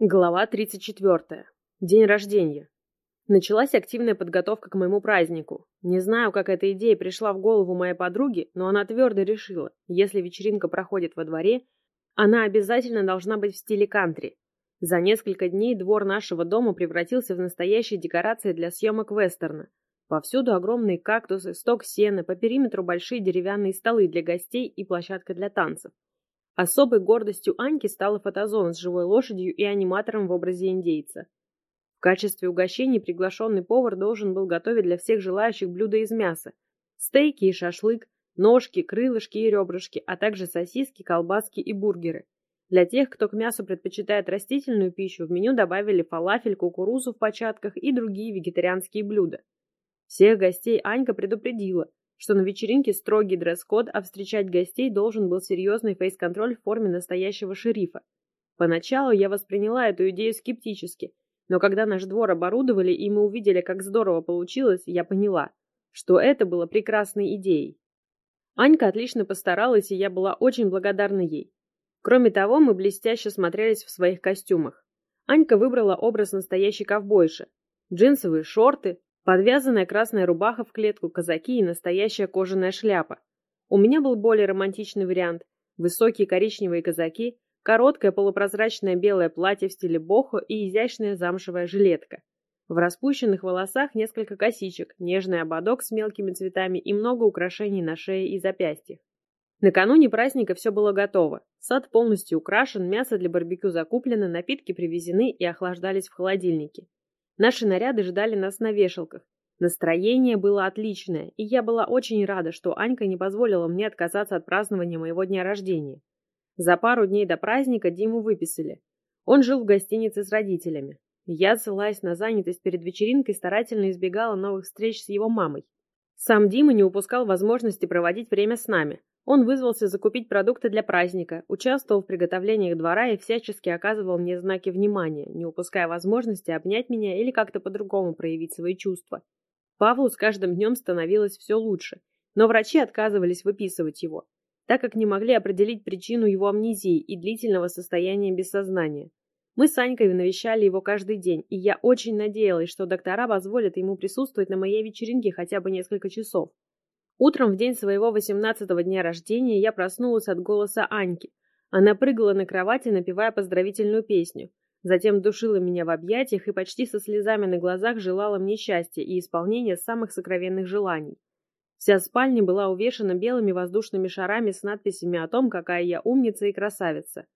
Глава 34. День рождения. Началась активная подготовка к моему празднику. Не знаю, как эта идея пришла в голову моей подруги, но она твердо решила, если вечеринка проходит во дворе, она обязательно должна быть в стиле кантри. За несколько дней двор нашего дома превратился в настоящие декорации для съемок вестерна. Повсюду огромные кактусы, сток сена, по периметру большие деревянные столы для гостей и площадка для танцев. Особой гордостью Аньки стала фотозона с живой лошадью и аниматором в образе индейца. В качестве угощений приглашенный повар должен был готовить для всех желающих блюда из мяса. Стейки и шашлык, ножки, крылышки и ребрышки, а также сосиски, колбаски и бургеры. Для тех, кто к мясу предпочитает растительную пищу, в меню добавили фалафель, кукурузу в початках и другие вегетарианские блюда. Всех гостей Анька предупредила, что на вечеринке строгий дресс-код, а встречать гостей должен был серьезный фейс-контроль в форме настоящего шерифа. Поначалу я восприняла эту идею скептически, но когда наш двор оборудовали и мы увидели, как здорово получилось, я поняла, что это было прекрасной идеей. Анька отлично постаралась, и я была очень благодарна ей. Кроме того, мы блестяще смотрелись в своих костюмах. Анька выбрала образ настоящей ковбойши. Джинсовые шорты, Подвязанная красная рубаха в клетку, казаки и настоящая кожаная шляпа. У меня был более романтичный вариант. Высокие коричневые казаки, короткое полупрозрачное белое платье в стиле бохо и изящная замшевая жилетка. В распущенных волосах несколько косичек, нежный ободок с мелкими цветами и много украшений на шее и запястьях. Накануне праздника все было готово. Сад полностью украшен, мясо для барбекю закуплено, напитки привезены и охлаждались в холодильнике. Наши наряды ждали нас на вешалках. Настроение было отличное, и я была очень рада, что Анька не позволила мне отказаться от празднования моего дня рождения. За пару дней до праздника Диму выписали. Он жил в гостинице с родителями. Я, ссылаясь на занятость перед вечеринкой, старательно избегала новых встреч с его мамой. Сам Дима не упускал возможности проводить время с нами. Он вызвался закупить продукты для праздника, участвовал в приготовлениях двора и всячески оказывал мне знаки внимания, не упуская возможности обнять меня или как-то по-другому проявить свои чувства. Павлу с каждым днем становилось все лучше, но врачи отказывались выписывать его, так как не могли определить причину его амнезии и длительного состояния бессознания. Мы с Анькой навещали его каждый день, и я очень надеялась, что доктора позволят ему присутствовать на моей вечеринке хотя бы несколько часов. Утром в день своего восемнадцатого дня рождения я проснулась от голоса Аньки. Она прыгала на кровати, напевая поздравительную песню. Затем душила меня в объятиях и почти со слезами на глазах желала мне счастья и исполнения самых сокровенных желаний. Вся спальня была увешана белыми воздушными шарами с надписями о том, какая я умница и красавица.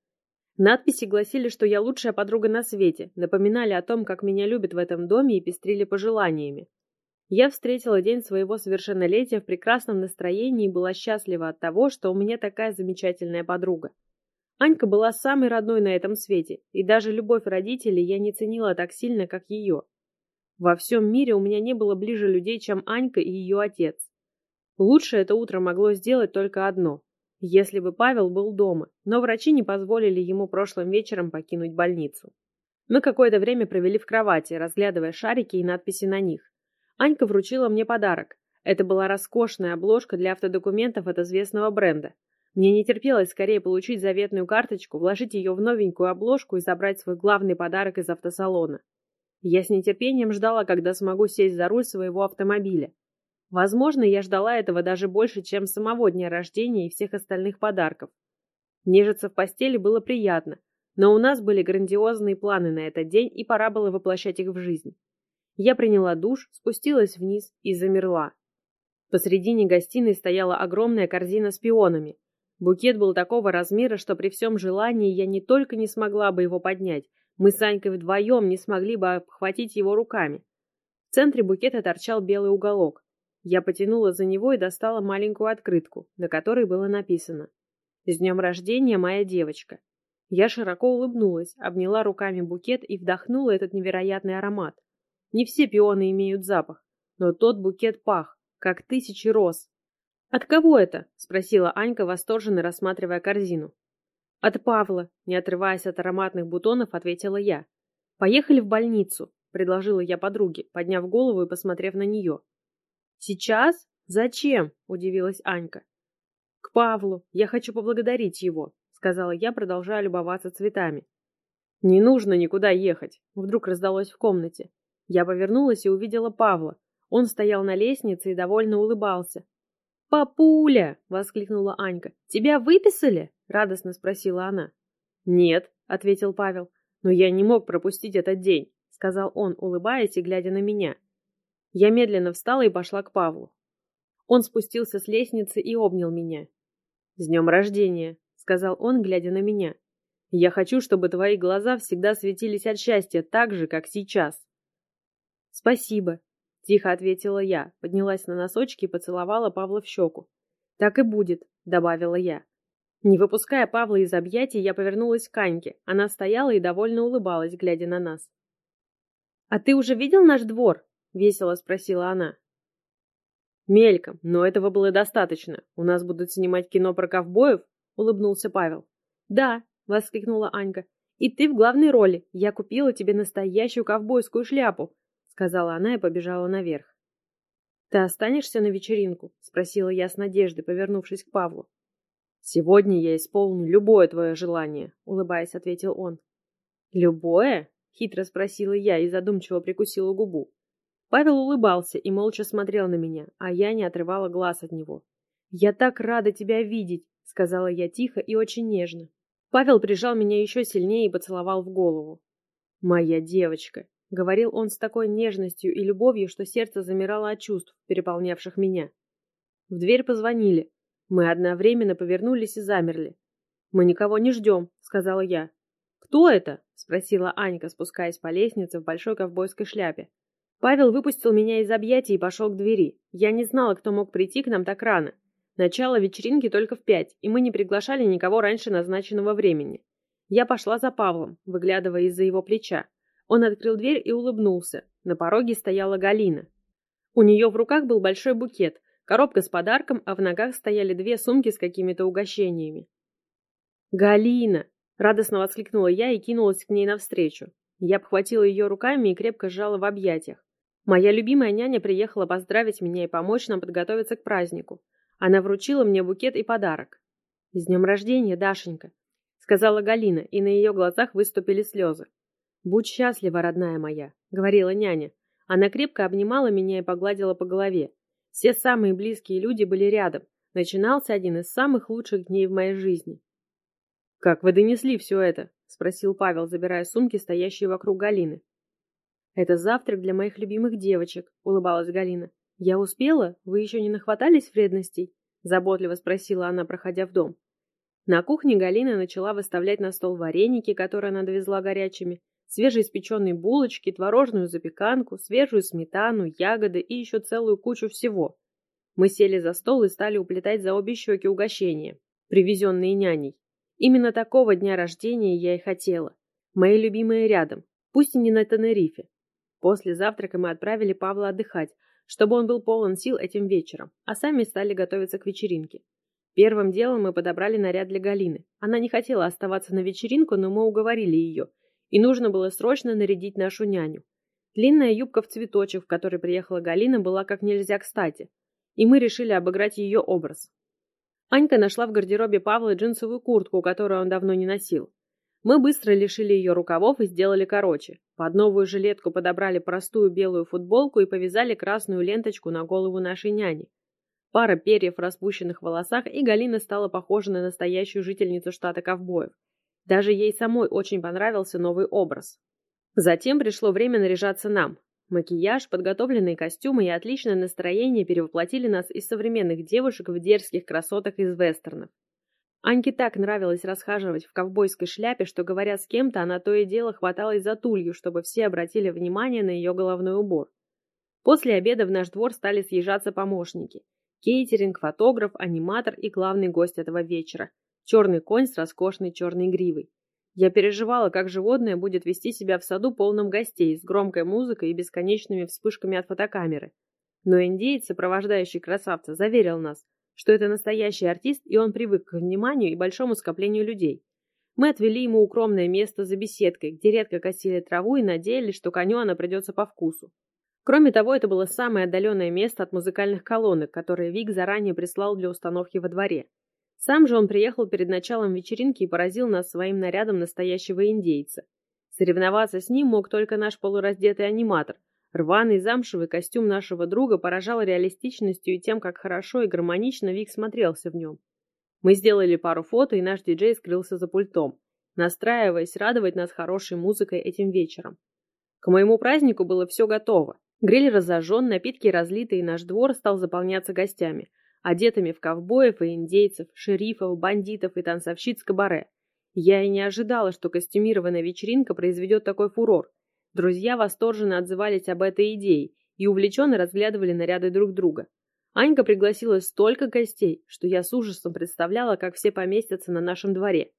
Надписи гласили, что я лучшая подруга на свете, напоминали о том, как меня любят в этом доме и пестрили пожеланиями. Я встретила день своего совершеннолетия в прекрасном настроении и была счастлива от того, что у меня такая замечательная подруга. Анька была самой родной на этом свете, и даже любовь родителей я не ценила так сильно, как ее. Во всем мире у меня не было ближе людей, чем Анька и ее отец. Лучше это утро могло сделать только одно. Если бы Павел был дома, но врачи не позволили ему прошлым вечером покинуть больницу. Мы какое-то время провели в кровати, разглядывая шарики и надписи на них. Анька вручила мне подарок. Это была роскошная обложка для автодокументов от известного бренда. Мне не терпелось скорее получить заветную карточку, вложить ее в новенькую обложку и забрать свой главный подарок из автосалона. Я с нетерпением ждала, когда смогу сесть за руль своего автомобиля. Возможно, я ждала этого даже больше, чем самого дня рождения и всех остальных подарков. Нежиться в постели было приятно, но у нас были грандиозные планы на этот день, и пора было воплощать их в жизнь. Я приняла душ, спустилась вниз и замерла. Посредине гостиной стояла огромная корзина с пионами. Букет был такого размера, что при всем желании я не только не смогла бы его поднять, мы с Анькой вдвоем не смогли бы обхватить его руками. В центре букета торчал белый уголок. Я потянула за него и достала маленькую открытку, на которой было написано «С днем рождения, моя девочка». Я широко улыбнулась, обняла руками букет и вдохнула этот невероятный аромат. Не все пионы имеют запах, но тот букет пах, как тысячи роз. «От кого это?» — спросила Анька, восторженно рассматривая корзину. «От Павла», — не отрываясь от ароматных бутонов, ответила я. «Поехали в больницу», — предложила я подруге, подняв голову и посмотрев на нее. «Сейчас? Зачем?» — удивилась Анька. «К Павлу. Я хочу поблагодарить его», — сказала я, продолжая любоваться цветами. «Не нужно никуда ехать», — вдруг раздалось в комнате. Я повернулась и увидела Павла. Он стоял на лестнице и довольно улыбался. «Папуля!» — воскликнула Анька. «Тебя выписали?» — радостно спросила она. «Нет», — ответил Павел. «Но я не мог пропустить этот день», — сказал он, улыбаясь и глядя на меня. Я медленно встала и пошла к Павлу. Он спустился с лестницы и обнял меня. «С днем рождения!» — сказал он, глядя на меня. «Я хочу, чтобы твои глаза всегда светились от счастья так же, как сейчас». «Спасибо», — тихо ответила я, поднялась на носочки и поцеловала Павла в щеку. «Так и будет», — добавила я. Не выпуская Павла из объятий, я повернулась к Аньке. Она стояла и довольно улыбалась, глядя на нас. «А ты уже видел наш двор?» — весело спросила она. «Мельком, но этого было достаточно. У нас будут снимать кино про ковбоев?» — улыбнулся Павел. «Да», — воскликнула Анька. «И ты в главной роли. Я купила тебе настоящую ковбойскую шляпу», — сказала она и побежала наверх. «Ты останешься на вечеринку?» — спросила я с надеждой, повернувшись к Павлу. «Сегодня я исполню любое твое желание», — улыбаясь, ответил он. «Любое?» — хитро спросила я и задумчиво прикусила губу. Павел улыбался и молча смотрел на меня, а я не отрывала глаз от него. «Я так рада тебя видеть», — сказала я тихо и очень нежно. Павел прижал меня еще сильнее и поцеловал в голову. «Моя девочка», — говорил он с такой нежностью и любовью, что сердце замирало от чувств, переполнявших меня. В дверь позвонили. Мы одновременно повернулись и замерли. «Мы никого не ждем», — сказала я. «Кто это?» — спросила Анька, спускаясь по лестнице в большой ковбойской шляпе. Павел выпустил меня из объятий и пошел к двери. Я не знала, кто мог прийти к нам так рано. Начало вечеринки только в пять, и мы не приглашали никого раньше назначенного времени. Я пошла за Павлом, выглядывая из-за его плеча. Он открыл дверь и улыбнулся. На пороге стояла Галина. У нее в руках был большой букет, коробка с подарком, а в ногах стояли две сумки с какими-то угощениями. «Галина!» — радостно воскликнула я и кинулась к ней навстречу. Я обхватила ее руками и крепко сжала в объятиях. Моя любимая няня приехала поздравить меня и помочь нам подготовиться к празднику. Она вручила мне букет и подарок. «С днем рождения, Дашенька!» — сказала Галина, и на ее глазах выступили слезы. «Будь счастлива, родная моя!» — говорила няня. Она крепко обнимала меня и погладила по голове. Все самые близкие люди были рядом. Начинался один из самых лучших дней в моей жизни. «Как вы донесли все это?» — спросил Павел, забирая сумки, стоящие вокруг Галины. «Это завтрак для моих любимых девочек», — улыбалась Галина. «Я успела? Вы еще не нахватались вредностей?» — заботливо спросила она, проходя в дом. На кухне Галина начала выставлять на стол вареники, которые она довезла горячими, свежеиспеченные булочки, творожную запеканку, свежую сметану, ягоды и еще целую кучу всего. Мы сели за стол и стали уплетать за обе щеки угощения, привезенные няней. Именно такого дня рождения я и хотела. Мои любимые рядом, пусть и не на Тенерифе, После завтрака мы отправили Павла отдыхать, чтобы он был полон сил этим вечером, а сами стали готовиться к вечеринке. Первым делом мы подобрали наряд для Галины. Она не хотела оставаться на вечеринку, но мы уговорили ее, и нужно было срочно нарядить нашу няню. Длинная юбка в цветочек, в которой приехала Галина, была как нельзя кстати, и мы решили обыграть ее образ. Анька нашла в гардеробе Павла джинсовую куртку, которую он давно не носил. Мы быстро лишили ее рукавов и сделали короче. Под новую жилетку подобрали простую белую футболку и повязали красную ленточку на голову нашей няни. Пара перьев в распущенных волосах, и Галина стала похожа на настоящую жительницу штата ковбоев. Даже ей самой очень понравился новый образ. Затем пришло время наряжаться нам. Макияж, подготовленные костюмы и отличное настроение перевоплотили нас из современных девушек в дерзких красоток из вестернов. Аньке так нравилось расхаживать в ковбойской шляпе, что, говоря с кем-то, она то и дело хваталась за тулью, чтобы все обратили внимание на ее головной убор. После обеда в наш двор стали съезжаться помощники. Кейтеринг, фотограф, аниматор и главный гость этого вечера – черный конь с роскошной черной гривой. Я переживала, как животное будет вести себя в саду полном гостей, с громкой музыкой и бесконечными вспышками от фотокамеры. Но индеец, сопровождающий красавца, заверил нас – что это настоящий артист, и он привык к вниманию и большому скоплению людей. Мы отвели ему укромное место за беседкой, где редко косили траву и надеялись, что коню она придется по вкусу. Кроме того, это было самое отдаленное место от музыкальных колонок, которые Вик заранее прислал для установки во дворе. Сам же он приехал перед началом вечеринки и поразил нас своим нарядом настоящего индейца. Соревноваться с ним мог только наш полураздетый аниматор. Рваный замшевый костюм нашего друга поражал реалистичностью и тем, как хорошо и гармонично Вик смотрелся в нем. Мы сделали пару фото, и наш диджей скрылся за пультом, настраиваясь радовать нас хорошей музыкой этим вечером. К моему празднику было все готово. Гриль разожжен, напитки разлиты, и наш двор стал заполняться гостями, одетыми в ковбоев и индейцев, шерифов, бандитов и танцовщиц кабаре. Я и не ожидала, что костюмированная вечеринка произведет такой фурор. Друзья восторженно отзывались об этой идее и увлеченно разглядывали наряды друг друга. Анька пригласила столько гостей, что я с ужасом представляла, как все поместятся на нашем дворе.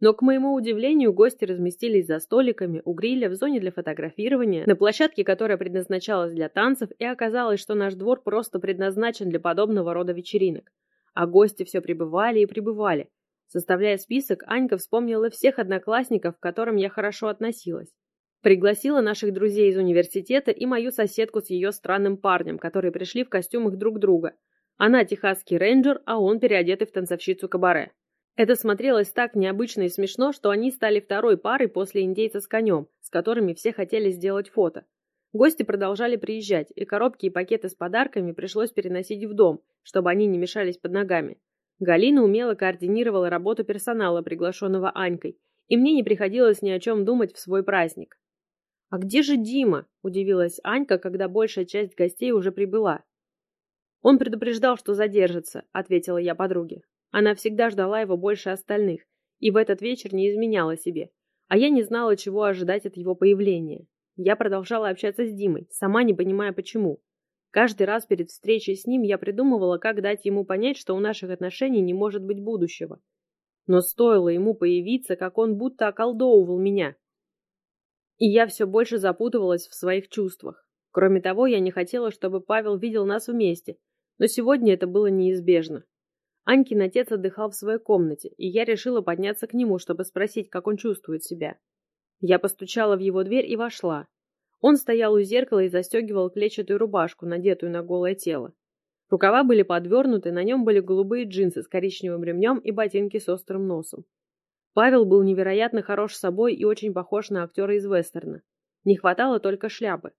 Но, к моему удивлению, гости разместились за столиками у гриля в зоне для фотографирования, на площадке, которая предназначалась для танцев, и оказалось, что наш двор просто предназначен для подобного рода вечеринок. А гости все прибывали и прибывали. Составляя список, Анька вспомнила всех одноклассников, к которым я хорошо относилась. Пригласила наших друзей из университета и мою соседку с ее странным парнем, которые пришли в костюмах друг друга. Она техасский рейнджер, а он переодетый в танцовщицу кабаре. Это смотрелось так необычно и смешно, что они стали второй парой после индейца с конем, с которыми все хотели сделать фото. Гости продолжали приезжать, и коробки и пакеты с подарками пришлось переносить в дом, чтобы они не мешались под ногами. Галина умело координировала работу персонала, приглашенного Анькой, и мне не приходилось ни о чем думать в свой праздник. «А где же Дима?» – удивилась Анька, когда большая часть гостей уже прибыла. «Он предупреждал, что задержится», – ответила я подруге. Она всегда ждала его больше остальных, и в этот вечер не изменяла себе. А я не знала, чего ожидать от его появления. Я продолжала общаться с Димой, сама не понимая почему. Каждый раз перед встречей с ним я придумывала, как дать ему понять, что у наших отношений не может быть будущего. Но стоило ему появиться, как он будто околдовывал меня. И я все больше запутывалась в своих чувствах. Кроме того, я не хотела, чтобы Павел видел нас вместе, но сегодня это было неизбежно. Анькин отец отдыхал в своей комнате, и я решила подняться к нему, чтобы спросить, как он чувствует себя. Я постучала в его дверь и вошла. Он стоял у зеркала и застегивал клетчатую рубашку, надетую на голое тело. Рукава были подвернуты, на нем были голубые джинсы с коричневым ремнем и ботинки с острым носом. Павел был невероятно хорош собой и очень похож на актера из вестерна. Не хватало только шляпы.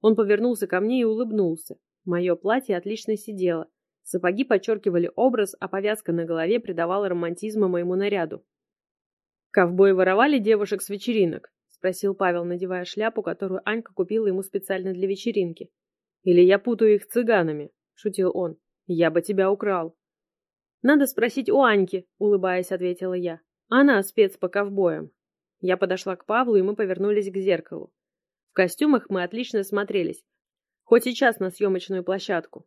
Он повернулся ко мне и улыбнулся. Мое платье отлично сидело. Сапоги подчеркивали образ, а повязка на голове придавала романтизма моему наряду. «Ковбои воровали девушек с вечеринок?» спросил Павел, надевая шляпу, которую Анька купила ему специально для вечеринки. «Или я путаю их с цыганами?» — шутил он. «Я бы тебя украл». «Надо спросить у Аньки», — улыбаясь, ответила я. «Она спец по ковбоям». Я подошла к Павлу, и мы повернулись к зеркалу. В костюмах мы отлично смотрелись, хоть сейчас на съемочную площадку.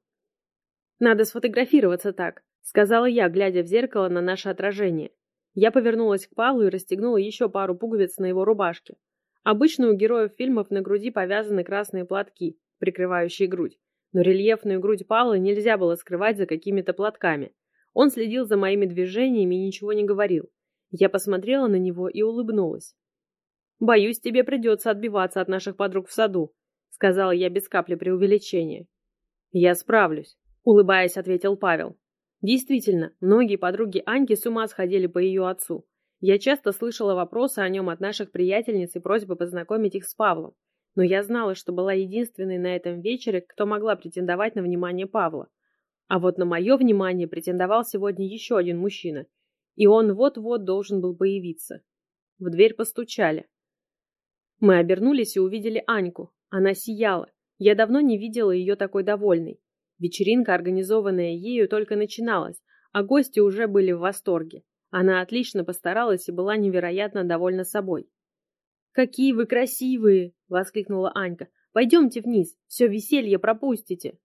«Надо сфотографироваться так», — сказала я, глядя в зеркало на наше отражение. Я повернулась к Павлу и расстегнула еще пару пуговиц на его рубашке. Обычно у героев фильмов на груди повязаны красные платки, прикрывающие грудь, но рельефную грудь Павла нельзя было скрывать за какими-то платками. Он следил за моими движениями и ничего не говорил. Я посмотрела на него и улыбнулась. «Боюсь, тебе придется отбиваться от наших подруг в саду», сказала я без капли преувеличения. «Я справлюсь», улыбаясь, ответил Павел. Действительно, многие подруги Аньки с ума сходили по ее отцу. Я часто слышала вопросы о нем от наших приятельниц и просьбы познакомить их с Павлом, но я знала, что была единственной на этом вечере, кто могла претендовать на внимание Павла. А вот на мое внимание претендовал сегодня еще один мужчина, и он вот-вот должен был появиться. В дверь постучали. Мы обернулись и увидели Аньку. Она сияла. Я давно не видела ее такой довольной. Вечеринка, организованная ею, только начиналась, а гости уже были в восторге. Она отлично постаралась и была невероятно довольна собой. «Какие вы красивые!» — воскликнула Анька. «Пойдемте вниз, все веселье пропустите!»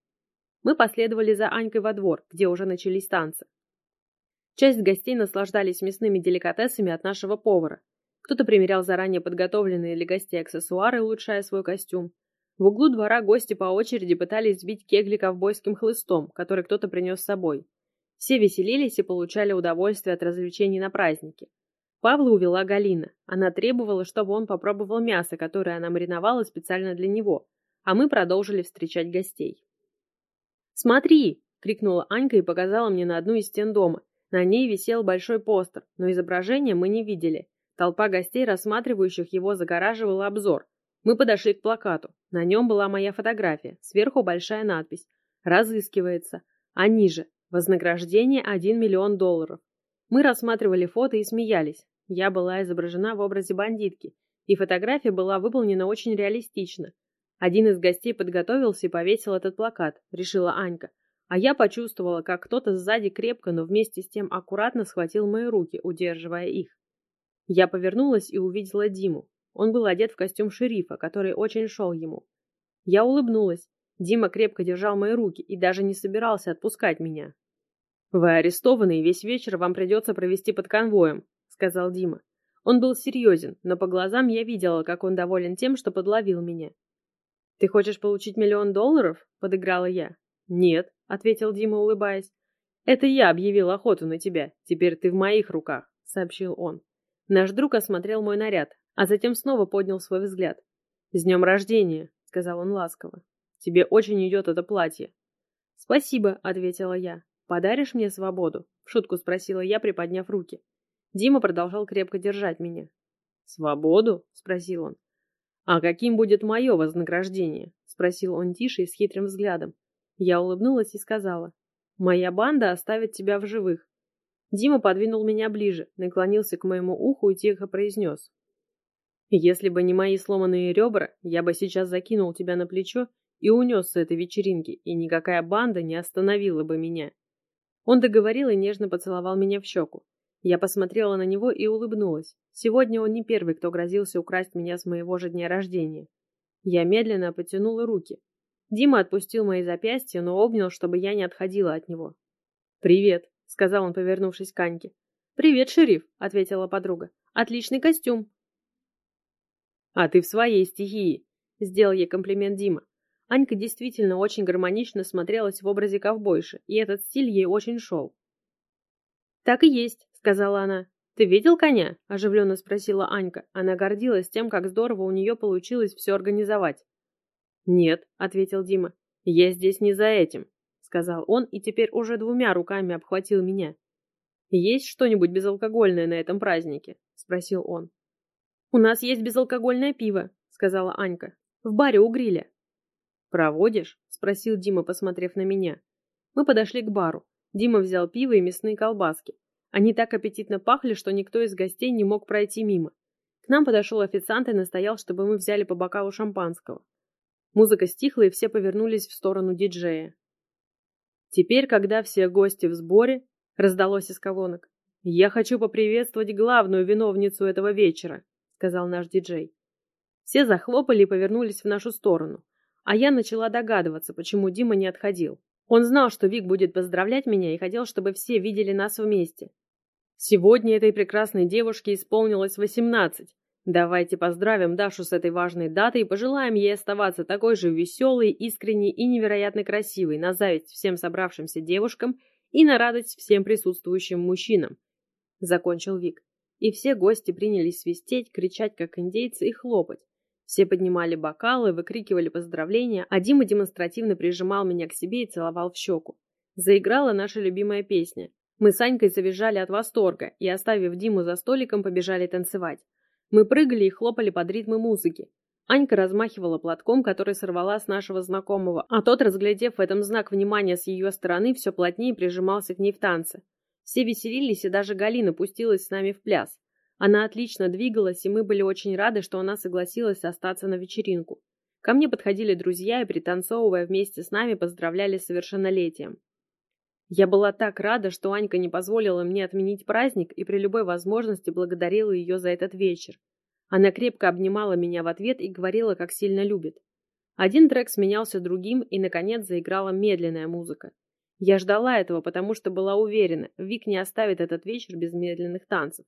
Мы последовали за Анькой во двор, где уже начались танцы. Часть гостей наслаждались мясными деликатесами от нашего повара. Кто-то примерял заранее подготовленные для гостей аксессуары, улучшая свой костюм. В углу двора гости по очереди пытались сбить кегли ковбойским хлыстом, который кто-то принес с собой. Все веселились и получали удовольствие от развлечений на празднике. Павла увела Галина. Она требовала, чтобы он попробовал мясо, которое она мариновала специально для него, а мы продолжили встречать гостей. «Смотри!» — крикнула Анька и показала мне на одну из стен дома. На ней висел большой постер, но изображения мы не видели. Толпа гостей, рассматривающих его, загораживала обзор. Мы подошли к плакату. На нем была моя фотография. Сверху большая надпись «Разыскивается». А ниже «Вознаграждение 1 миллион долларов». Мы рассматривали фото и смеялись. Я была изображена в образе бандитки, и фотография была выполнена очень реалистично. Один из гостей подготовился и повесил этот плакат, решила Анька. А я почувствовала, как кто-то сзади крепко, но вместе с тем аккуратно схватил мои руки, удерживая их. Я повернулась и увидела Диму. Он был одет в костюм шерифа, который очень шел ему. Я улыбнулась. Дима крепко держал мои руки и даже не собирался отпускать меня. «Вы арестованы, и весь вечер вам придется провести под конвоем», — сказал Дима. Он был серьезен, но по глазам я видела, как он доволен тем, что подловил меня. «Ты хочешь получить миллион долларов?» — подыграла я. «Нет», — ответил Дима, улыбаясь. «Это я объявил охоту на тебя. Теперь ты в моих руках», — сообщил он. Наш друг осмотрел мой наряд, а затем снова поднял свой взгляд. «С днем рождения!» — сказал он ласково. «Тебе очень идет это платье». «Спасибо», — ответила я. «Подаришь мне свободу?» — в шутку спросила я, приподняв руки. Дима продолжал крепко держать меня. «Свободу?» — спросил он. «А каким будет мое вознаграждение?» — спросил он тише и с хитрым взглядом. Я улыбнулась и сказала. «Моя банда оставит тебя в живых». Дима подвинул меня ближе, наклонился к моему уху и тихо произнес. Если бы не мои сломанные ребра, я бы сейчас закинул тебя на плечо и унес с этой вечеринки, и никакая банда не остановила бы меня. Он договорил и нежно поцеловал меня в щеку. Я посмотрела на него и улыбнулась. Сегодня он не первый, кто грозился украсть меня с моего же дня рождения. Я медленно потянула руки. Дима отпустил мои запястья, но обнял, чтобы я не отходила от него. «Привет», — сказал он, повернувшись к Аньке. «Привет, шериф», — ответила подруга. «Отличный костюм». «А ты в своей стихии», — сделал ей комплимент Дима. Анька действительно очень гармонично смотрелась в образе ковбойши, и этот стиль ей очень шел. «Так и есть», — сказала она. «Ты видел коня?» — оживленно спросила Анька. Она гордилась тем, как здорово у нее получилось все организовать. «Нет», — ответил Дима. «Я здесь не за этим», — сказал он и теперь уже двумя руками обхватил меня. «Есть что-нибудь безалкогольное на этом празднике?» — спросил он. «У нас есть безалкогольное пиво», — сказала Анька. «В баре у гриля». «Проводишь?» — спросил Дима, посмотрев на меня. Мы подошли к бару. Дима взял пиво и мясные колбаски. Они так аппетитно пахли, что никто из гостей не мог пройти мимо. К нам подошел официант и настоял, чтобы мы взяли по бокалу шампанского. Музыка стихла, и все повернулись в сторону диджея. Теперь, когда все гости в сборе, раздалось из колонок, я хочу поприветствовать главную виновницу этого вечера, сказал наш диджей. Все захлопали и повернулись в нашу сторону, а я начала догадываться, почему Дима не отходил. Он знал, что Вик будет поздравлять меня и хотел, чтобы все видели нас вместе. Сегодня этой прекрасной девушке исполнилось восемнадцать. Давайте поздравим Дашу с этой важной датой и пожелаем ей оставаться такой же веселой, искренней и невероятно красивой на зависть всем собравшимся девушкам и на радость всем присутствующим мужчинам. Закончил Вик и все гости принялись свистеть, кричать, как индейцы, и хлопать. Все поднимали бокалы, выкрикивали поздравления, а Дима демонстративно прижимал меня к себе и целовал в щеку. Заиграла наша любимая песня. Мы с Анькой завизжали от восторга и, оставив Диму за столиком, побежали танцевать. Мы прыгали и хлопали под ритмы музыки. Анька размахивала платком, который сорвала с нашего знакомого, а тот, разглядев в этом знак внимания с ее стороны, все плотнее прижимался к ней в танце. Все веселились, и даже Галина пустилась с нами в пляс. Она отлично двигалась, и мы были очень рады, что она согласилась остаться на вечеринку. Ко мне подходили друзья и, пританцовывая вместе с нами, поздравляли с совершеннолетием. Я была так рада, что Анька не позволила мне отменить праздник и при любой возможности благодарила ее за этот вечер. Она крепко обнимала меня в ответ и говорила, как сильно любит. Один трек сменялся другим, и, наконец, заиграла медленная музыка. Я ждала этого, потому что была уверена, Вик не оставит этот вечер без медленных танцев.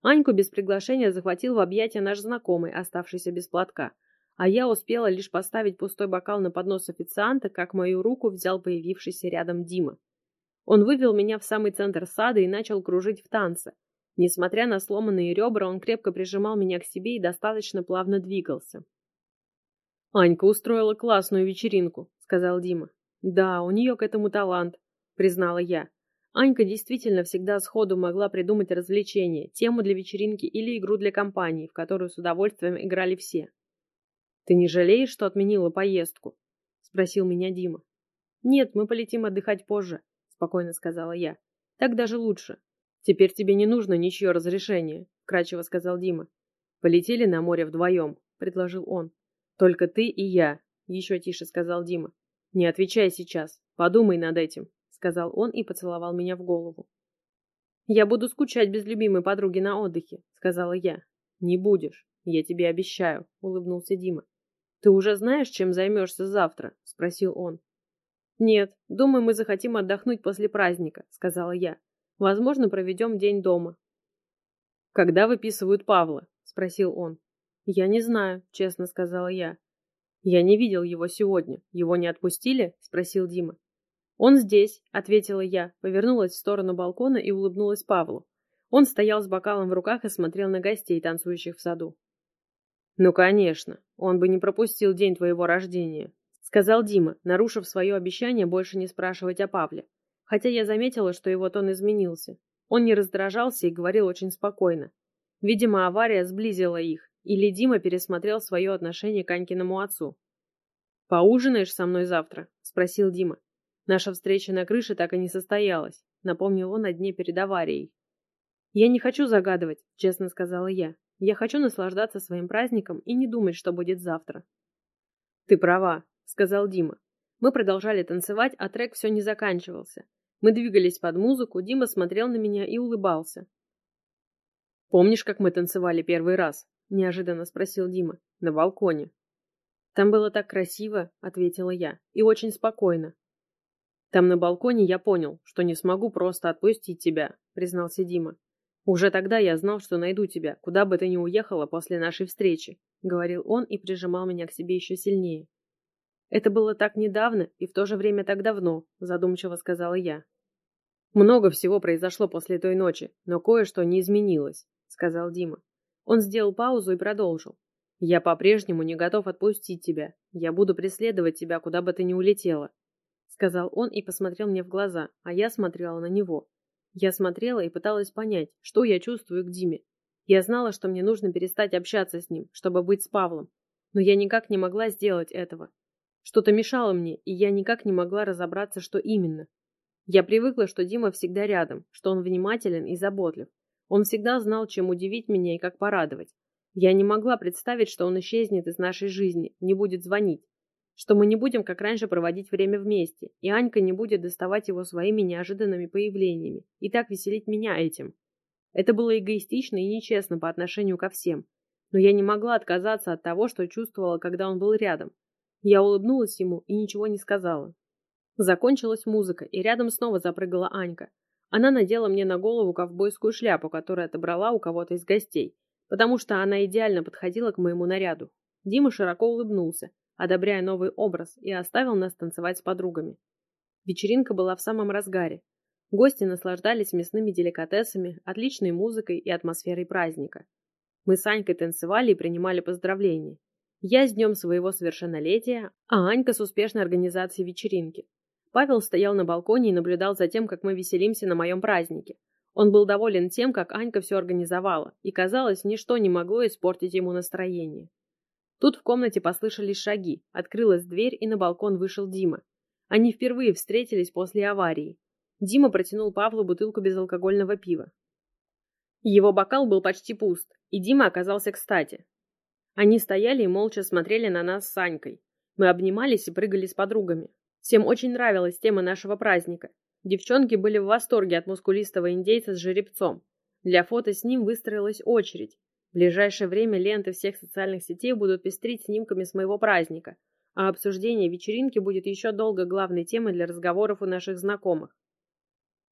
Аньку без приглашения захватил в объятия наш знакомый, оставшийся без платка. А я успела лишь поставить пустой бокал на поднос официанта, как мою руку взял появившийся рядом Дима. Он вывел меня в самый центр сада и начал кружить в танце. Несмотря на сломанные ребра, он крепко прижимал меня к себе и достаточно плавно двигался. «Анька устроила классную вечеринку», — сказал Дима. «Да, у нее к этому талант», — признала я. Анька действительно всегда сходу могла придумать развлечение, тему для вечеринки или игру для компании, в которую с удовольствием играли все. «Ты не жалеешь, что отменила поездку?» — спросил меня Дима. «Нет, мы полетим отдыхать позже», — спокойно сказала я. «Так даже лучше. Теперь тебе не нужно ничье разрешение», — кратчево сказал Дима. «Полетели на море вдвоем», — предложил он. «Только ты и я», — еще тише сказал Дима. «Не отвечай сейчас. Подумай над этим», — сказал он и поцеловал меня в голову. «Я буду скучать без любимой подруги на отдыхе», — сказала я. «Не будешь, я тебе обещаю», — улыбнулся Дима. «Ты уже знаешь, чем займешься завтра?» — спросил он. «Нет, думаю, мы захотим отдохнуть после праздника», — сказала я. «Возможно, проведем день дома». «Когда выписывают Павла?» — спросил он. «Я не знаю», — честно сказала я. «Я не видел его сегодня. Его не отпустили?» — спросил Дима. «Он здесь», — ответила я, повернулась в сторону балкона и улыбнулась Павлу. Он стоял с бокалом в руках и смотрел на гостей, танцующих в саду. «Ну, конечно, он бы не пропустил день твоего рождения», сказал Дима, нарушив свое обещание больше не спрашивать о Павле. Хотя я заметила, что его тон изменился. Он не раздражался и говорил очень спокойно. Видимо, авария сблизила их, или Дима пересмотрел свое отношение к Анькиному отцу. «Поужинаешь со мной завтра?» – спросил Дима. Наша встреча на крыше так и не состоялась, напомнил он о дне перед аварией. «Я не хочу загадывать», – честно сказала я. «Я хочу наслаждаться своим праздником и не думать, что будет завтра». «Ты права», сказал Дима. Мы продолжали танцевать, а трек все не заканчивался. Мы двигались под музыку, Дима смотрел на меня и улыбался. «Помнишь, как мы танцевали первый раз?» – неожиданно спросил Дима. «На балконе». «Там было так красиво», – ответила я, – «и очень спокойно». «Там на балконе я понял, что не смогу просто отпустить тебя», – признался Дима. «Уже тогда я знал, что найду тебя, куда бы ты ни уехала после нашей встречи», – говорил он и прижимал меня к себе еще сильнее. Это было так недавно и в то же время так давно, задумчиво сказала я. Много всего произошло после той ночи, но кое-что не изменилось, сказал Дима. Он сделал паузу и продолжил. Я по-прежнему не готов отпустить тебя. Я буду преследовать тебя, куда бы ты ни улетела, сказал он и посмотрел мне в глаза, а я смотрела на него. Я смотрела и пыталась понять, что я чувствую к Диме. Я знала, что мне нужно перестать общаться с ним, чтобы быть с Павлом, но я никак не могла сделать этого. Что-то мешало мне, и я никак не могла разобраться, что именно. Я привыкла, что Дима всегда рядом, что он внимателен и заботлив. Он всегда знал, чем удивить меня и как порадовать. Я не могла представить, что он исчезнет из нашей жизни, не будет звонить, что мы не будем, как раньше, проводить время вместе, и Анька не будет доставать его своими неожиданными появлениями и так веселить меня этим. Это было эгоистично и нечестно по отношению ко всем, но я не могла отказаться от того, что чувствовала, когда он был рядом, я улыбнулась ему и ничего не сказала. Закончилась музыка, и рядом снова запрыгала Анька. Она надела мне на голову ковбойскую шляпу, которую отобрала у кого-то из гостей, потому что она идеально подходила к моему наряду. Дима широко улыбнулся, одобряя новый образ, и оставил нас танцевать с подругами. Вечеринка была в самом разгаре. Гости наслаждались мясными деликатесами, отличной музыкой и атмосферой праздника. Мы с Анькой танцевали и принимали поздравления. Я с днем своего совершеннолетия, а Анька с успешной организацией вечеринки. Павел стоял на балконе и наблюдал за тем, как мы веселимся на моем празднике. Он был доволен тем, как Анька все организовала, и, казалось, ничто не могло испортить ему настроение. Тут в комнате послышались шаги, открылась дверь, и на балкон вышел Дима. Они впервые встретились после аварии. Дима протянул Павлу бутылку безалкогольного пива. Его бокал был почти пуст, и Дима оказался кстати. Они стояли и молча смотрели на нас с Санькой. Мы обнимались и прыгали с подругами. Всем очень нравилась тема нашего праздника. Девчонки были в восторге от мускулистого индейца с жеребцом. Для фото с ним выстроилась очередь. В ближайшее время ленты всех социальных сетей будут пестрить снимками с моего праздника, а обсуждение вечеринки будет еще долго главной темой для разговоров у наших знакомых.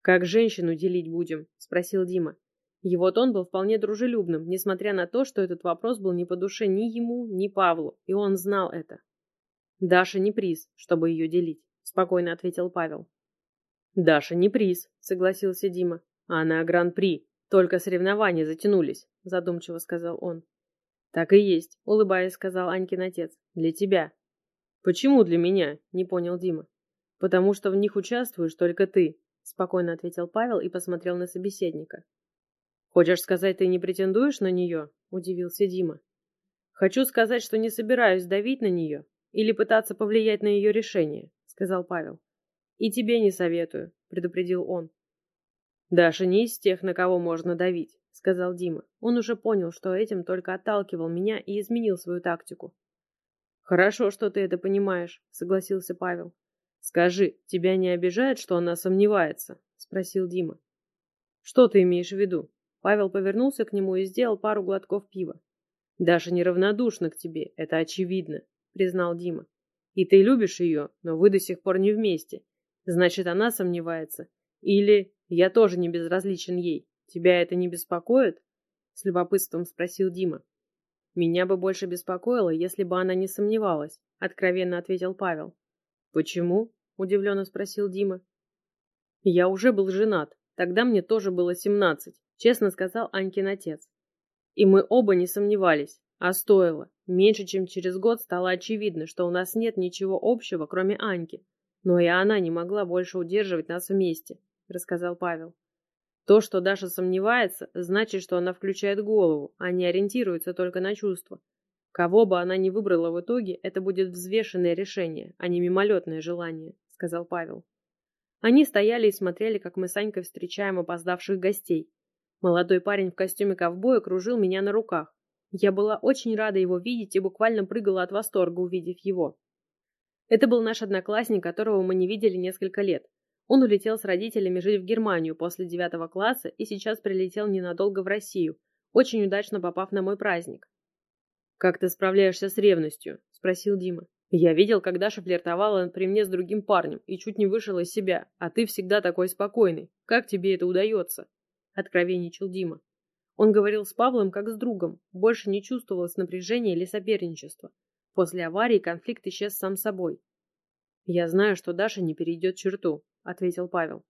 «Как женщину делить будем?» – спросил Дима. Его тон был вполне дружелюбным, несмотря на то, что этот вопрос был не по душе ни ему, ни Павлу, и он знал это. «Даша не приз, чтобы ее делить», — спокойно ответил Павел. «Даша не приз», — согласился Дима. «Она гран-при. Только соревнования затянулись», — задумчиво сказал он. «Так и есть», — улыбаясь, сказал Анькин отец. «Для тебя». «Почему для меня?» — не понял Дима. «Потому что в них участвуешь только ты», — спокойно ответил Павел и посмотрел на собеседника. Хочешь сказать, ты не претендуешь на нее? удивился Дима. Хочу сказать, что не собираюсь давить на нее или пытаться повлиять на ее решение, сказал Павел. И тебе не советую, предупредил он. Даша не из тех, на кого можно давить, сказал Дима. Он уже понял, что этим только отталкивал меня и изменил свою тактику. Хорошо, что ты это понимаешь, согласился Павел. Скажи, тебя не обижает, что она сомневается? спросил Дима. Что ты имеешь в виду? Павел повернулся к нему и сделал пару глотков пива. Даша неравнодушна к тебе, это очевидно, признал Дима. И ты любишь ее, но вы до сих пор не вместе. Значит, она сомневается. Или я тоже не безразличен ей. Тебя это не беспокоит? С любопытством спросил Дима. Меня бы больше беспокоило, если бы она не сомневалась, откровенно ответил Павел. Почему? удивленно спросил Дима. Я уже был женат. Тогда мне тоже было семнадцать, честно сказал Анькин отец. И мы оба не сомневались, а стоило. Меньше чем через год стало очевидно, что у нас нет ничего общего, кроме Аньки. Но и она не могла больше удерживать нас вместе, рассказал Павел. То, что Даша сомневается, значит, что она включает голову, а не ориентируется только на чувства. Кого бы она ни выбрала в итоге, это будет взвешенное решение, а не мимолетное желание, сказал Павел. Они стояли и смотрели, как мы с Анькой встречаем опоздавших гостей. Молодой парень в костюме ковбоя кружил меня на руках. Я была очень рада его видеть и буквально прыгала от восторга, увидев его. Это был наш одноклассник, которого мы не видели несколько лет. Он улетел с родителями жить в Германию после девятого класса и сейчас прилетел ненадолго в Россию, очень удачно попав на мой праздник. «Как ты справляешься с ревностью?» – спросил Дима. «Я видел, как Даша флиртовала при мне с другим парнем и чуть не вышел из себя, а ты всегда такой спокойный. Как тебе это удается?» – откровенничал Дима. Он говорил с Павлом как с другом, больше не чувствовалось напряжения или соперничества. После аварии конфликт исчез сам собой. «Я знаю, что Даша не перейдет черту», — ответил Павел.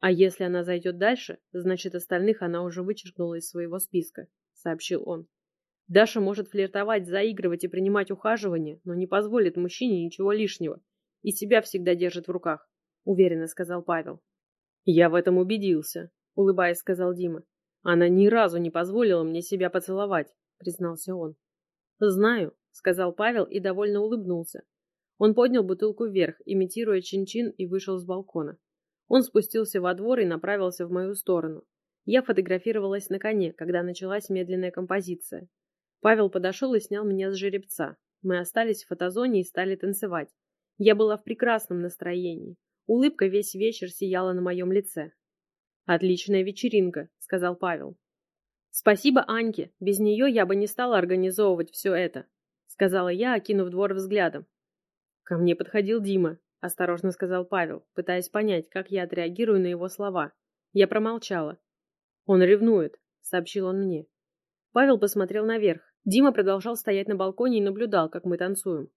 «А если она зайдет дальше, значит, остальных она уже вычеркнула из своего списка», — сообщил он. «Даша может флиртовать, заигрывать и принимать ухаживание, но не позволит мужчине ничего лишнего. И себя всегда держит в руках», — уверенно сказал Павел. «Я в этом убедился», — улыбаясь, сказал Дима. «Она ни разу не позволила мне себя поцеловать», — признался он. «Знаю», — сказал Павел и довольно улыбнулся. Он поднял бутылку вверх, имитируя чин-чин, и вышел с балкона. Он спустился во двор и направился в мою сторону. Я фотографировалась на коне, когда началась медленная композиция. Павел подошел и снял меня с жеребца. Мы остались в фотозоне и стали танцевать. Я была в прекрасном настроении. Улыбка весь вечер сияла на моем лице. «Отличная вечеринка», — сказал Павел. «Спасибо Аньке. Без нее я бы не стала организовывать все это сказала я, окинув двор взглядом. Ко мне подходил Дима, осторожно сказал Павел, пытаясь понять, как я отреагирую на его слова. Я промолчала. Он ревнует, сообщил он мне. Павел посмотрел наверх. Дима продолжал стоять на балконе и наблюдал, как мы танцуем.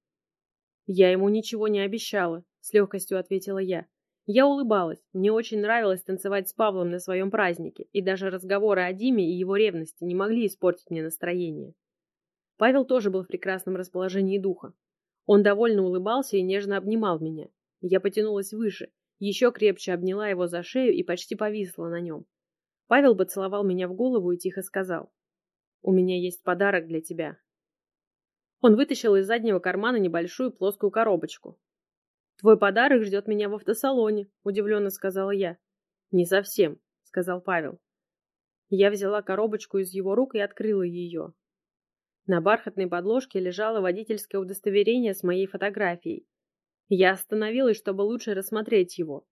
Я ему ничего не обещала, с легкостью ответила я. Я улыбалась. Мне очень нравилось танцевать с Павлом на своем празднике, и даже разговоры о Диме и его ревности не могли испортить мне настроение. Павел тоже был в прекрасном расположении духа. Он довольно улыбался и нежно обнимал меня. Я потянулась выше, еще крепче обняла его за шею и почти повисла на нем. Павел поцеловал меня в голову и тихо сказал. «У меня есть подарок для тебя». Он вытащил из заднего кармана небольшую плоскую коробочку. «Твой подарок ждет меня в автосалоне», — удивленно сказала я. «Не совсем», — сказал Павел. Я взяла коробочку из его рук и открыла ее. На бархатной подложке лежало водительское удостоверение с моей фотографией. Я остановилась, чтобы лучше рассмотреть его.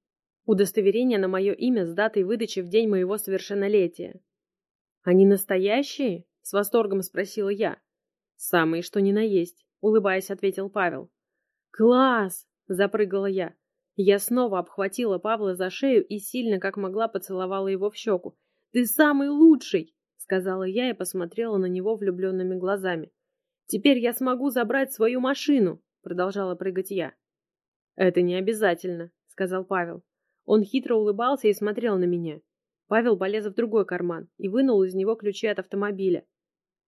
Удостоверение на мое имя с датой выдачи в день моего совершеннолетия. «Они настоящие?» — с восторгом спросила я. «Самые, что ни на есть», — улыбаясь, ответил Павел. «Класс!» — запрыгала я. Я снова обхватила Павла за шею и сильно, как могла, поцеловала его в щеку. «Ты самый лучший!» сказала я и посмотрела на него влюбленными глазами. Теперь я смогу забрать свою машину, продолжала прыгать я. Это не обязательно, сказал Павел. Он хитро улыбался и смотрел на меня. Павел полез в другой карман и вынул из него ключи от автомобиля.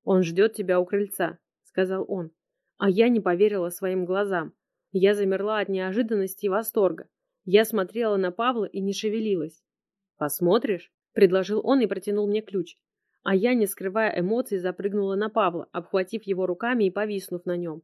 Он ждет тебя у крыльца, сказал он. А я не поверила своим глазам. Я замерла от неожиданности и восторга. Я смотрела на Павла и не шевелилась. «Посмотришь?» – предложил он и протянул мне ключ. А я, не скрывая эмоций, запрыгнула на Павла, обхватив его руками и повиснув на нем.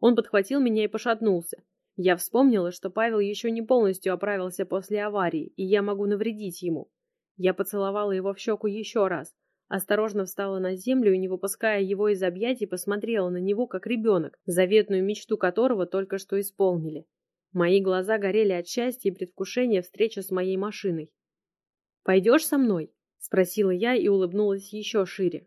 Он подхватил меня и пошатнулся. Я вспомнила, что Павел еще не полностью оправился после аварии, и я могу навредить ему. Я поцеловала его в щеку еще раз, осторожно встала на землю и, не выпуская его из объятий, посмотрела на него, как ребенок, заветную мечту которого только что исполнили. Мои глаза горели от счастья и предвкушения встречи с моей машиной. «Пойдешь со мной?» — спросила я и улыбнулась еще шире.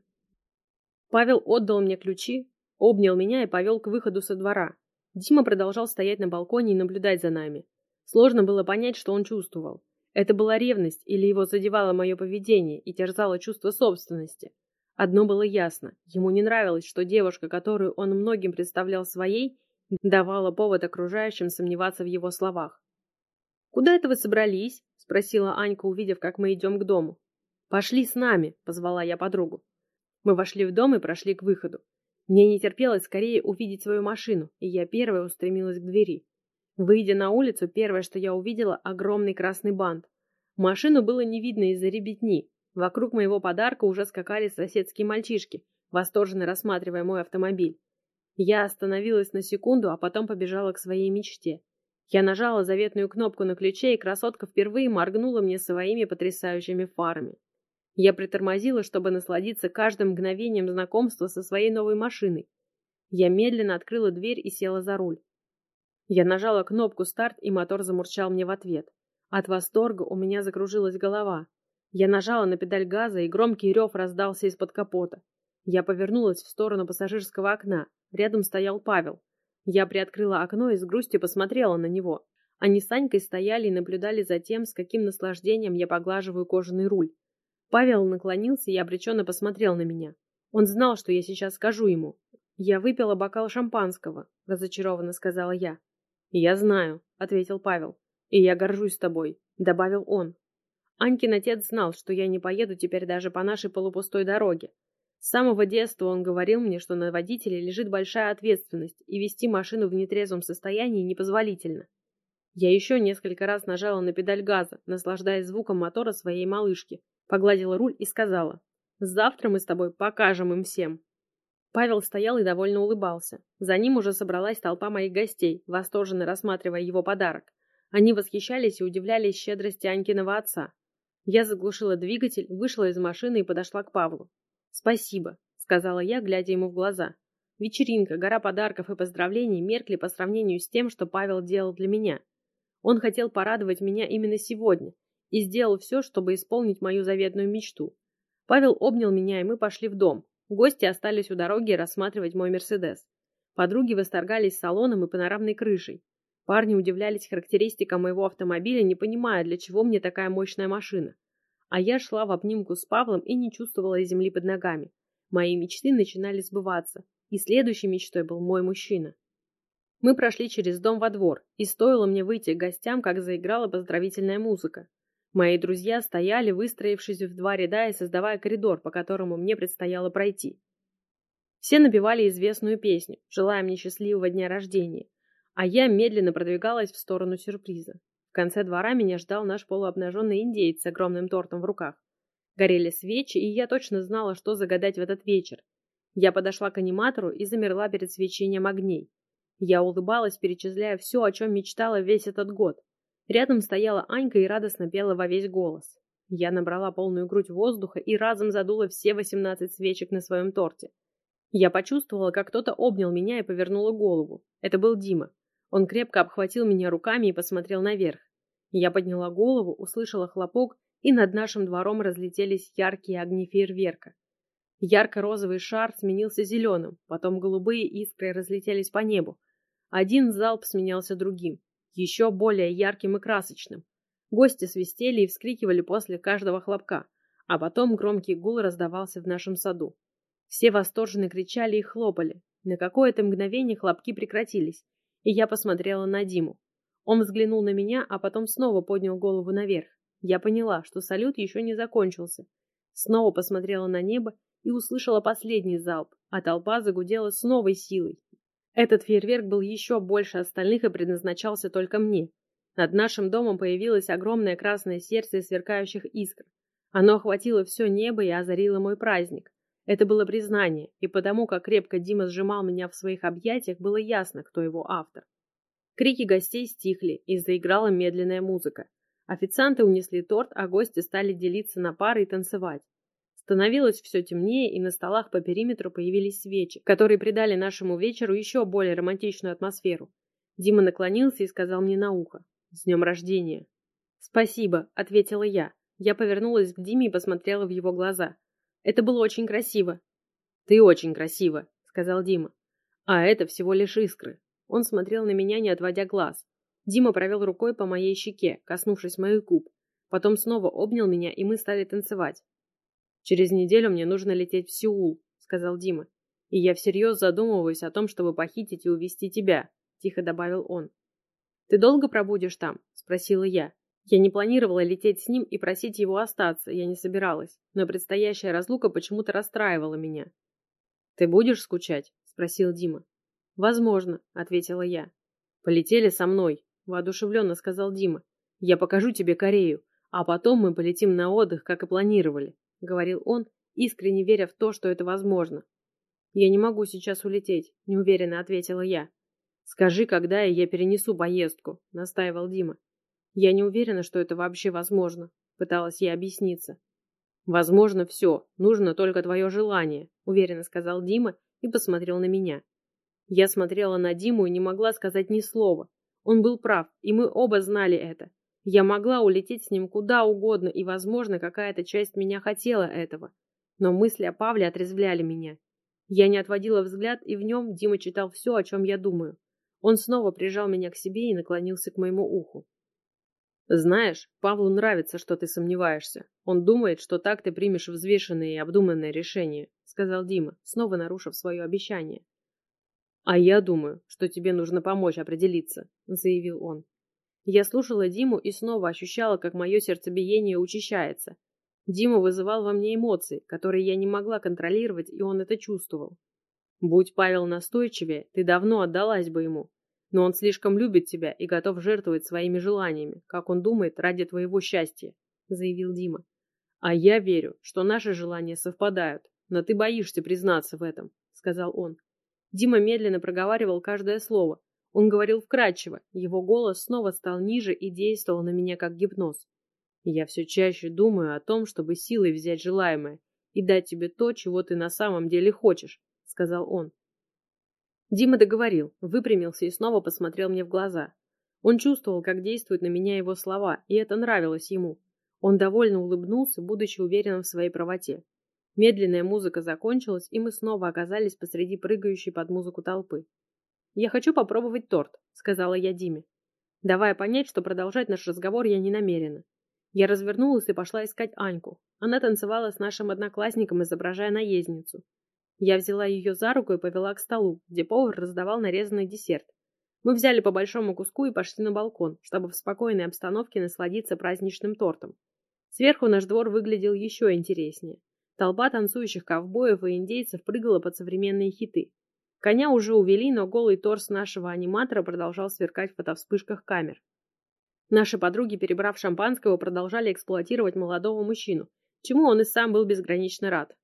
Павел отдал мне ключи, обнял меня и повел к выходу со двора. Дима продолжал стоять на балконе и наблюдать за нами. Сложно было понять, что он чувствовал. Это была ревность или его задевало мое поведение и терзало чувство собственности. Одно было ясно. Ему не нравилось, что девушка, которую он многим представлял своей, давала повод окружающим сомневаться в его словах. «Куда это вы собрались?» – спросила Анька, увидев, как мы идем к дому. «Пошли с нами», – позвала я подругу. Мы вошли в дом и прошли к выходу. Мне не терпелось скорее увидеть свою машину, и я первая устремилась к двери. Выйдя на улицу, первое, что я увидела, огромный красный бант. Машину было не видно из-за ребятни. Вокруг моего подарка уже скакали соседские мальчишки, восторженно рассматривая мой автомобиль. Я остановилась на секунду, а потом побежала к своей мечте. Я нажала заветную кнопку на ключе, и красотка впервые моргнула мне своими потрясающими фарами. Я притормозила, чтобы насладиться каждым мгновением знакомства со своей новой машиной. Я медленно открыла дверь и села за руль. Я нажала кнопку «Старт», и мотор замурчал мне в ответ. От восторга у меня закружилась голова. Я нажала на педаль газа, и громкий рев раздался из-под капота. Я повернулась в сторону пассажирского окна. Рядом стоял Павел. Я приоткрыла окно и с грустью посмотрела на него. Они с Санькой стояли и наблюдали за тем, с каким наслаждением я поглаживаю кожаный руль. Павел наклонился и обреченно посмотрел на меня. Он знал, что я сейчас скажу ему. «Я выпила бокал шампанского», — разочарованно сказала я. «Я знаю», — ответил Павел. «И я горжусь тобой», — добавил он. Анькин отец знал, что я не поеду теперь даже по нашей полупустой дороге. С самого детства он говорил мне, что на водителе лежит большая ответственность, и вести машину в нетрезвом состоянии непозволительно. Я еще несколько раз нажала на педаль газа, наслаждаясь звуком мотора своей малышки, Погладила руль и сказала. «Завтра мы с тобой покажем им всем». Павел стоял и довольно улыбался. За ним уже собралась толпа моих гостей, восторженно рассматривая его подарок. Они восхищались и удивлялись щедрости Анькиного отца. Я заглушила двигатель, вышла из машины и подошла к Павлу. «Спасибо», — сказала я, глядя ему в глаза. Вечеринка, гора подарков и поздравлений меркли по сравнению с тем, что Павел делал для меня. Он хотел порадовать меня именно сегодня, и сделал все, чтобы исполнить мою заветную мечту. Павел обнял меня, и мы пошли в дом. Гости остались у дороги рассматривать мой Мерседес. Подруги восторгались салоном и панорамной крышей. Парни удивлялись характеристикам моего автомобиля, не понимая, для чего мне такая мощная машина. А я шла в обнимку с Павлом и не чувствовала земли под ногами. Мои мечты начинали сбываться, и следующей мечтой был мой мужчина. Мы прошли через дом во двор, и стоило мне выйти к гостям, как заиграла поздравительная музыка. Мои друзья стояли, выстроившись в два ряда и создавая коридор, по которому мне предстояло пройти. Все напевали известную песню, желая мне счастливого дня рождения, а я медленно продвигалась в сторону сюрприза. В конце двора меня ждал наш полуобнаженный индеец с огромным тортом в руках. Горели свечи, и я точно знала, что загадать в этот вечер. Я подошла к аниматору и замерла перед свечением огней. Я улыбалась, перечисляя все, о чем мечтала весь этот год. Рядом стояла Анька и радостно пела во весь голос. Я набрала полную грудь воздуха и разом задула все восемнадцать свечек на своем торте. Я почувствовала, как кто-то обнял меня и повернула голову. Это был Дима. Он крепко обхватил меня руками и посмотрел наверх. Я подняла голову, услышала хлопок, и над нашим двором разлетелись яркие огни фейерверка. Ярко-розовый шар сменился зеленым, потом голубые искры разлетелись по небу. Один залп сменялся другим еще более ярким и красочным. Гости свистели и вскрикивали после каждого хлопка, а потом громкий гул раздавался в нашем саду. Все восторженно кричали и хлопали. На какое-то мгновение хлопки прекратились, и я посмотрела на Диму. Он взглянул на меня, а потом снова поднял голову наверх. Я поняла, что салют еще не закончился. Снова посмотрела на небо и услышала последний залп, а толпа загудела с новой силой. Этот фейерверк был еще больше остальных и предназначался только мне. Над нашим домом появилось огромное красное сердце сверкающих искр. Оно охватило все небо и озарило мой праздник. Это было признание, и потому, как крепко Дима сжимал меня в своих объятиях, было ясно, кто его автор. Крики гостей стихли, и заиграла медленная музыка. Официанты унесли торт, а гости стали делиться на пары и танцевать. Становилось все темнее, и на столах по периметру появились свечи, которые придали нашему вечеру еще более романтичную атмосферу. Дима наклонился и сказал мне на ухо. «С днем рождения!» «Спасибо», — ответила я. Я повернулась к Диме и посмотрела в его глаза. Это было очень красиво. «Ты очень красиво», — сказал Дима. «А это всего лишь искры». Он смотрел на меня, не отводя глаз. Дима провел рукой по моей щеке, коснувшись моих губ. Потом снова обнял меня, и мы стали танцевать. «Через неделю мне нужно лететь в Сеул», — сказал Дима. «И я всерьез задумываюсь о том, чтобы похитить и увезти тебя», — тихо добавил он. «Ты долго пробудешь там?» — спросила я. Я не планировала лететь с ним и просить его остаться, я не собиралась, но предстоящая разлука почему-то расстраивала меня. «Ты будешь скучать?» — спросил Дима. «Возможно», — ответила я. «Полетели со мной», — воодушевленно сказал Дима. «Я покажу тебе Корею, а потом мы полетим на отдых, как и планировали», — говорил он, искренне веря в то, что это возможно. «Я не могу сейчас улететь», — неуверенно ответила я. «Скажи, когда, и я перенесу поездку», — настаивал Дима. Я не уверена, что это вообще возможно, пыталась я объясниться. Возможно, все, нужно только твое желание, уверенно сказал Дима и посмотрел на меня. Я смотрела на Диму и не могла сказать ни слова. Он был прав, и мы оба знали это. Я могла улететь с ним куда угодно, и, возможно, какая-то часть меня хотела этого. Но мысли о Павле отрезвляли меня. Я не отводила взгляд, и в нем Дима читал все, о чем я думаю. Он снова прижал меня к себе и наклонился к моему уху. Знаешь, Павлу нравится, что ты сомневаешься. Он думает, что так ты примешь взвешенное и обдуманное решение, сказал Дима, снова нарушив свое обещание. А я думаю, что тебе нужно помочь определиться, заявил он. Я слушала Диму и снова ощущала, как мое сердцебиение учащается. Дима вызывал во мне эмоции, которые я не могла контролировать, и он это чувствовал. Будь Павел настойчивее, ты давно отдалась бы ему, но он слишком любит тебя и готов жертвовать своими желаниями, как он думает, ради твоего счастья», — заявил Дима. «А я верю, что наши желания совпадают, но ты боишься признаться в этом», — сказал он. Дима медленно проговаривал каждое слово. Он говорил вкрадчиво, его голос снова стал ниже и действовал на меня как гипноз. «Я все чаще думаю о том, чтобы силой взять желаемое и дать тебе то, чего ты на самом деле хочешь», — сказал он. Дима договорил, выпрямился и снова посмотрел мне в глаза. Он чувствовал, как действуют на меня его слова, и это нравилось ему. Он довольно улыбнулся, будучи уверенным в своей правоте. Медленная музыка закончилась, и мы снова оказались посреди прыгающей под музыку толпы. «Я хочу попробовать торт», — сказала я Диме, давая понять, что продолжать наш разговор я не намерена. Я развернулась и пошла искать Аньку. Она танцевала с нашим одноклассником, изображая наездницу. Я взяла ее за руку и повела к столу, где повар раздавал нарезанный десерт. Мы взяли по большому куску и пошли на балкон, чтобы в спокойной обстановке насладиться праздничным тортом. Сверху наш двор выглядел еще интереснее. Толпа танцующих ковбоев и индейцев прыгала под современные хиты. Коня уже увели, но голый торс нашего аниматора продолжал сверкать в фотовспышках камер. Наши подруги, перебрав шампанского, продолжали эксплуатировать молодого мужчину, чему он и сам был безгранично рад.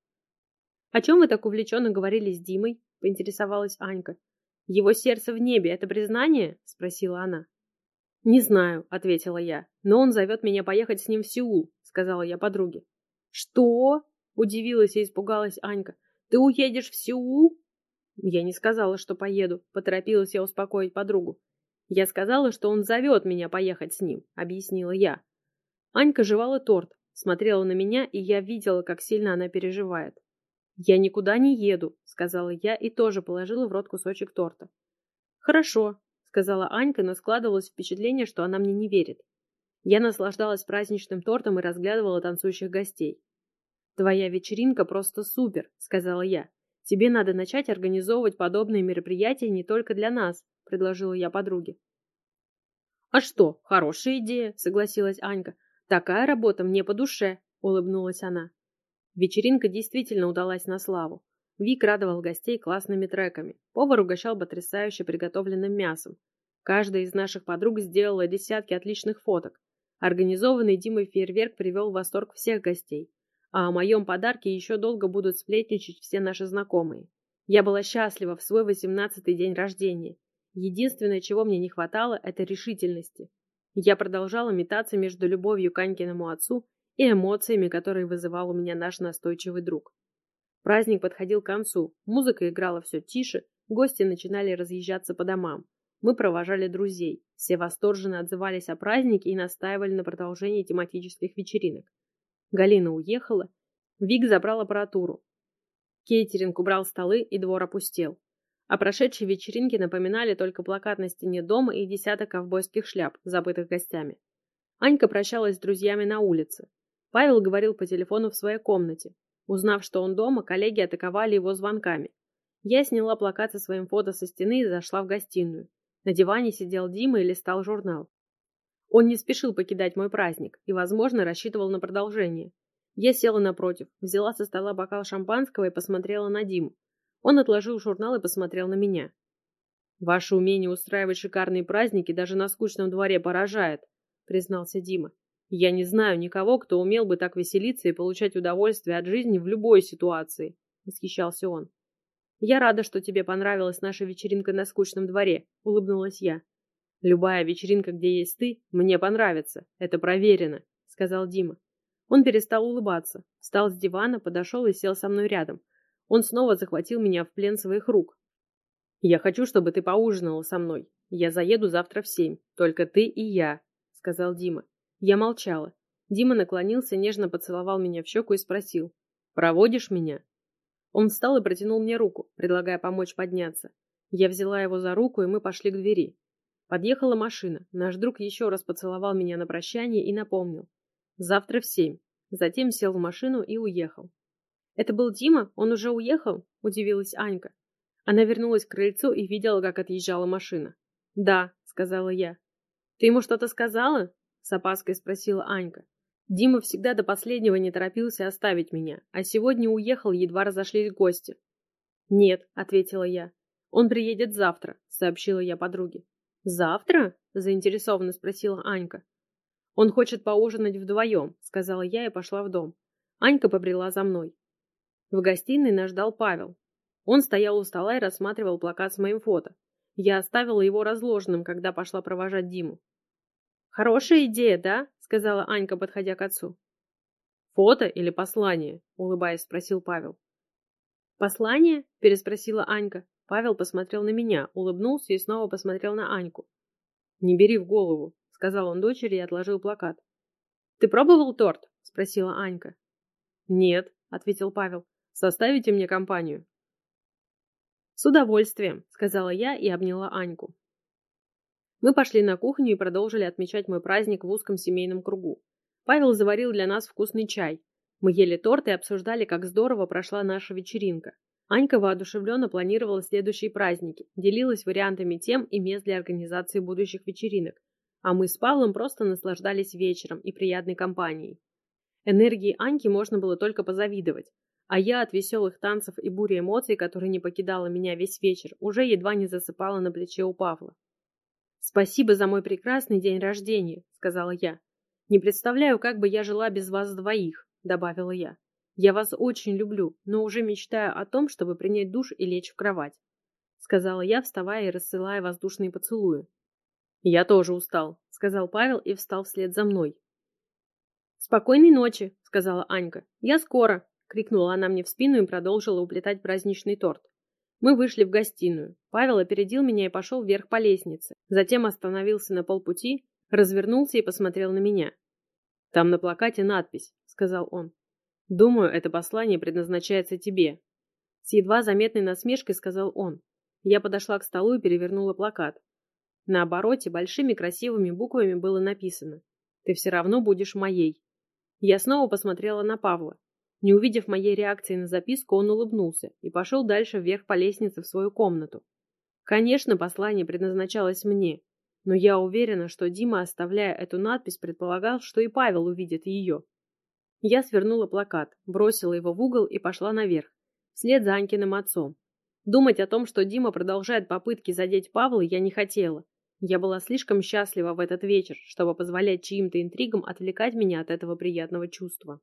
«О чем вы так увлеченно говорили с Димой?» — поинтересовалась Анька. «Его сердце в небе — это признание?» — спросила она. «Не знаю», — ответила я, — «но он зовет меня поехать с ним в Сеул», — сказала я подруге. «Что?» — удивилась и испугалась Анька. «Ты уедешь в Сеул?» Я не сказала, что поеду, поторопилась я успокоить подругу. «Я сказала, что он зовет меня поехать с ним», — объяснила я. Анька жевала торт, смотрела на меня, и я видела, как сильно она переживает. «Я никуда не еду», — сказала я и тоже положила в рот кусочек торта. «Хорошо», — сказала Анька, но складывалось впечатление, что она мне не верит. Я наслаждалась праздничным тортом и разглядывала танцующих гостей. «Твоя вечеринка просто супер», — сказала я. «Тебе надо начать организовывать подобные мероприятия не только для нас», — предложила я подруге. «А что, хорошая идея», — согласилась Анька. «Такая работа мне по душе», — улыбнулась она. Вечеринка действительно удалась на славу. Вик радовал гостей классными треками. Повар угощал потрясающе приготовленным мясом. Каждая из наших подруг сделала десятки отличных фоток. Организованный Димой фейерверк привел в восторг всех гостей. А о моем подарке еще долго будут сплетничать все наши знакомые. Я была счастлива в свой восемнадцатый день рождения. Единственное, чего мне не хватало, это решительности. Я продолжала метаться между любовью к Анькиному отцу и эмоциями, которые вызывал у меня наш настойчивый друг. Праздник подходил к концу, музыка играла все тише, гости начинали разъезжаться по домам. Мы провожали друзей, все восторженно отзывались о празднике и настаивали на продолжении тематических вечеринок. Галина уехала, Вик забрал аппаратуру, Кейтеринг убрал столы, и двор опустел. О прошедшей вечеринке напоминали только плакат на стене дома и десяток ковбойских шляп, забытых гостями. Анька прощалась с друзьями на улице. Павел говорил по телефону в своей комнате. Узнав, что он дома, коллеги атаковали его звонками. Я сняла плакат со своим фото со стены и зашла в гостиную. На диване сидел Дима и листал журнал. Он не спешил покидать мой праздник и, возможно, рассчитывал на продолжение. Я села напротив, взяла со стола бокал шампанского и посмотрела на Диму. Он отложил журнал и посмотрел на меня. «Ваше умение устраивать шикарные праздники даже на скучном дворе поражает», — признался Дима. «Я не знаю никого, кто умел бы так веселиться и получать удовольствие от жизни в любой ситуации», — восхищался он. «Я рада, что тебе понравилась наша вечеринка на скучном дворе», — улыбнулась я. «Любая вечеринка, где есть ты, мне понравится. Это проверено», — сказал Дима. Он перестал улыбаться, встал с дивана, подошел и сел со мной рядом. Он снова захватил меня в плен своих рук. «Я хочу, чтобы ты поужинала со мной. Я заеду завтра в семь. Только ты и я», — сказал Дима. Я молчала. Дима наклонился, нежно поцеловал меня в щеку и спросил. «Проводишь меня?» Он встал и протянул мне руку, предлагая помочь подняться. Я взяла его за руку, и мы пошли к двери. Подъехала машина. Наш друг еще раз поцеловал меня на прощание и напомнил. Завтра в семь. Затем сел в машину и уехал. Это был Дима? Он уже уехал? Удивилась Анька. Она вернулась к крыльцу и видела, как отъезжала машина. Да, сказала я. Ты ему что-то сказала? С опаской спросила Анька. Дима всегда до последнего не торопился оставить меня, а сегодня уехал, едва разошлись гости. Нет, ответила я. Он приедет завтра, сообщила я подруге. Завтра? заинтересованно спросила Анька. «Он хочет поужинать вдвоем», — сказала я и пошла в дом. Анька побрела за мной. В гостиной нас ждал Павел. Он стоял у стола и рассматривал плакат с моим фото. Я оставила его разложенным, когда пошла провожать Диму. «Хорошая идея, да?» — сказала Анька, подходя к отцу. «Фото или послание?» — улыбаясь, спросил Павел. «Послание?» — переспросила Анька. Павел посмотрел на меня, улыбнулся и снова посмотрел на Аньку. «Не бери в голову сказал он дочери и отложил плакат. Ты пробовал торт? спросила Анька. Нет, ответил Павел. Составите мне компанию. С удовольствием, сказала я и обняла Аньку. Мы пошли на кухню и продолжили отмечать мой праздник в узком семейном кругу. Павел заварил для нас вкусный чай. Мы ели торт и обсуждали, как здорово прошла наша вечеринка. Анька воодушевленно планировала следующие праздники, делилась вариантами тем и мест для организации будущих вечеринок, а мы с Павлом просто наслаждались вечером и приятной компанией. Энергии Аньки можно было только позавидовать, а я от веселых танцев и бури эмоций, которые не покидала меня весь вечер, уже едва не засыпала на плече у Павла. «Спасибо за мой прекрасный день рождения», — сказала я. «Не представляю, как бы я жила без вас двоих», — добавила я. «Я вас очень люблю, но уже мечтаю о том, чтобы принять душ и лечь в кровать», — сказала я, вставая и рассылая воздушные поцелуи. «Я тоже устал», — сказал Павел и встал вслед за мной. «Спокойной ночи», — сказала Анька. «Я скоро», — крикнула она мне в спину и продолжила уплетать праздничный торт. Мы вышли в гостиную. Павел опередил меня и пошел вверх по лестнице. Затем остановился на полпути, развернулся и посмотрел на меня. «Там на плакате надпись», — сказал он. «Думаю, это послание предназначается тебе». С едва заметной насмешкой сказал он. Я подошла к столу и перевернула плакат. На обороте большими красивыми буквами было написано «Ты все равно будешь моей». Я снова посмотрела на Павла. Не увидев моей реакции на записку, он улыбнулся и пошел дальше вверх по лестнице в свою комнату. Конечно, послание предназначалось мне, но я уверена, что Дима, оставляя эту надпись, предполагал, что и Павел увидит ее. Я свернула плакат, бросила его в угол и пошла наверх, вслед за Анькиным отцом. Думать о том, что Дима продолжает попытки задеть Павла, я не хотела. Я была слишком счастлива в этот вечер, чтобы позволять чьим-то интригам отвлекать меня от этого приятного чувства.